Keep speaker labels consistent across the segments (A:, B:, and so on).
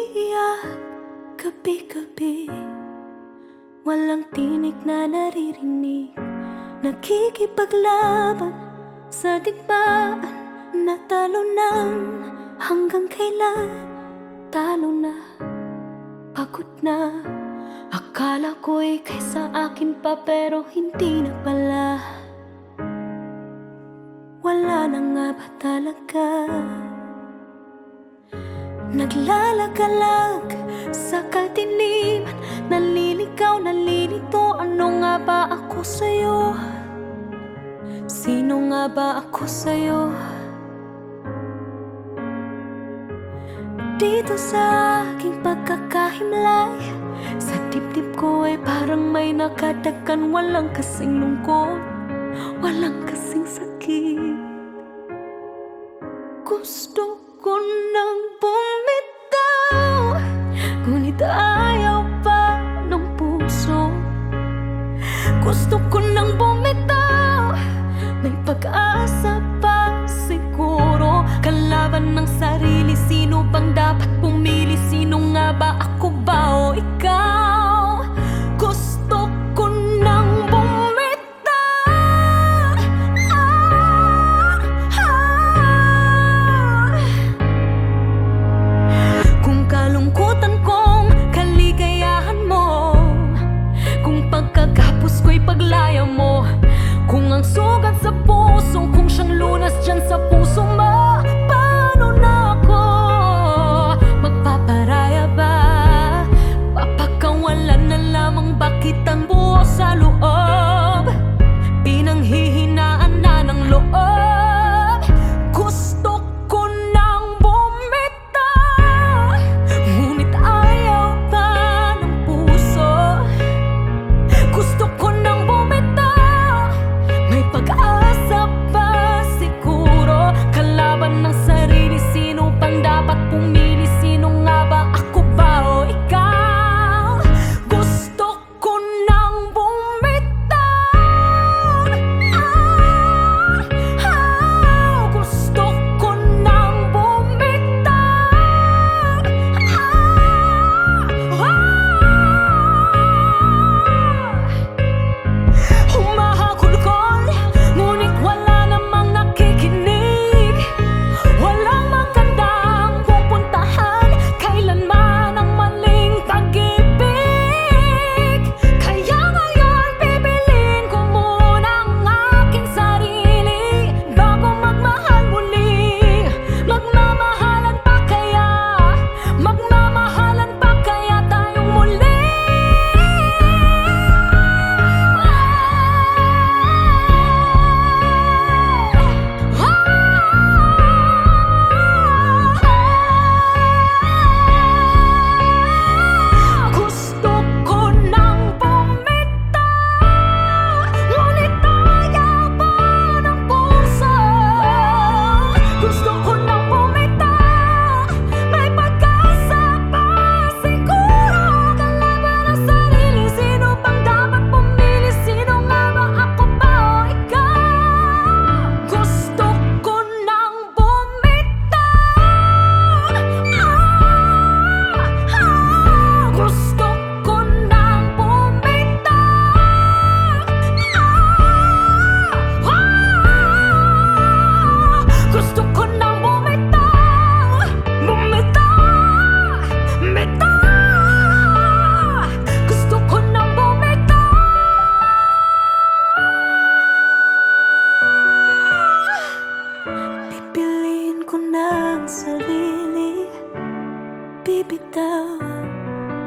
A: umiiyak Gabi-gabi. Walang tinig na naririnig. Nakikipaglaban sa digmaan. Natalunan hanggang kailan? Talo na, pagod na. Akala ko'y kaysa akin pa pero hindi na pala. Wala na nga ba talaga? Naglalagalag sa katilim Naliligaw, nalilito Ano nga ba ako sa'yo? Sino nga ba ako sa'yo? Dito sa aking pagkakahimlay Sa dibdib ko ay parang may nakadagan Walang kasing lungkot, walang kasing sakit Gusto ko nang bumalik ayaw pa ng puso? Gusto ko nang bumitaw. May pag-asa pa siguro. Kalaban ng sarili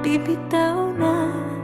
A: pipitão na né?